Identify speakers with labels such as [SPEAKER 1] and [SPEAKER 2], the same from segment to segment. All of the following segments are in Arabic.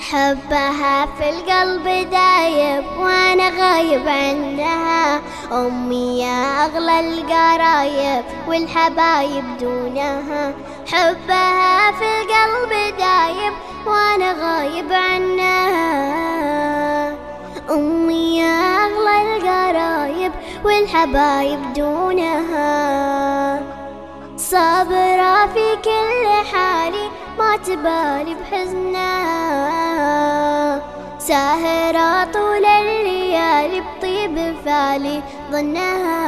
[SPEAKER 1] حبها في القلب دايب وأنا غايب عنها أمي يا أغلى القرايب والحبايب دونها. حبها في القلب دايب وأنا غايب عنها. أمي يا أغلى القرايب والحبايب دونها. صابرة في كل حالي ما تبالي بحزنها ساهرة طول الليالي بطيب فالي ظنها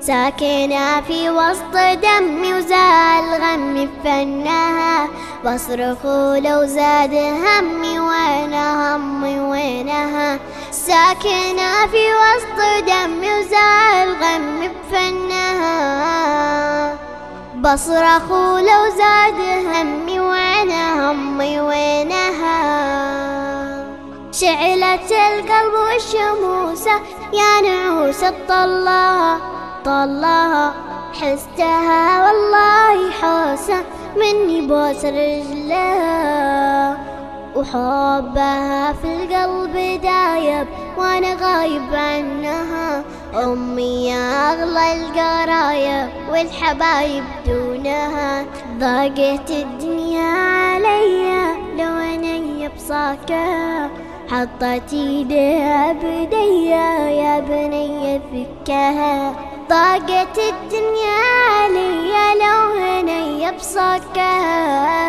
[SPEAKER 1] ساكنة في وسط دمي وزال غمي بفنها بصرخ لو زاد همي وأنا همي وينها؟ ساكنة في وسط دمي وزال بصرخ لو زاد همي وأنا همي وينها؟ شعلت القلب والشموسة يا نعوسة طلها طلها حستها والله حوسة مني بوس رجلها. وحبها في القلب دايب وأنا غايب عنها. أمي يا أغلى القرايب والحبايب دونها ضاقت الدنيا عليا لو أنا بصاكها حطت ايديها بديا يا بني فكها ضاقت الدنيا عليا لو هني بصاكها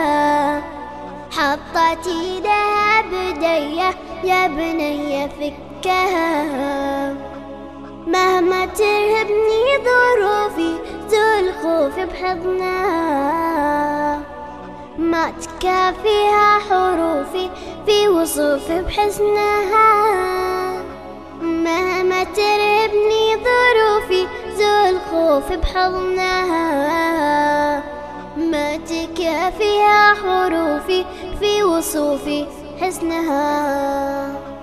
[SPEAKER 1] حطت ايدها بدية يا بني فكها مهما ترهبني ظروفي زول خوفي بحضنها ما تكافيها حروفي في وصوفي بحسنها مهما ترهبني ظروفي زول خوفي بحضنها ما تكافيها حروفي في وصوفي حسنها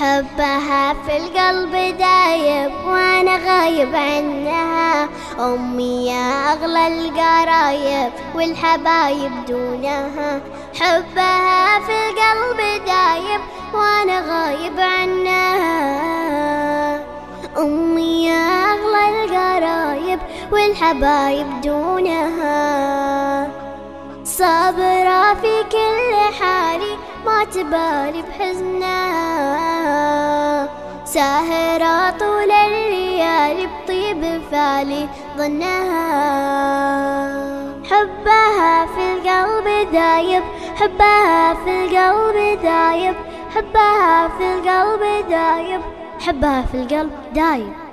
[SPEAKER 1] حبها في القلب دايب وأنا غايب عنها. أمي يا أغلى القرايب والحبايب دونها. حبها في القلب دايب وأنا غايب عنها. أمي يا أغلى القرايب والحبايب دونها. صابرة في كل حالي ما تبالي بحزنها ساهرة طول الليالي بطيب فالي ظنها حبها في القلب دايب حبها في القلب دايب حبها في القلب دايب حبها في القلب دايب.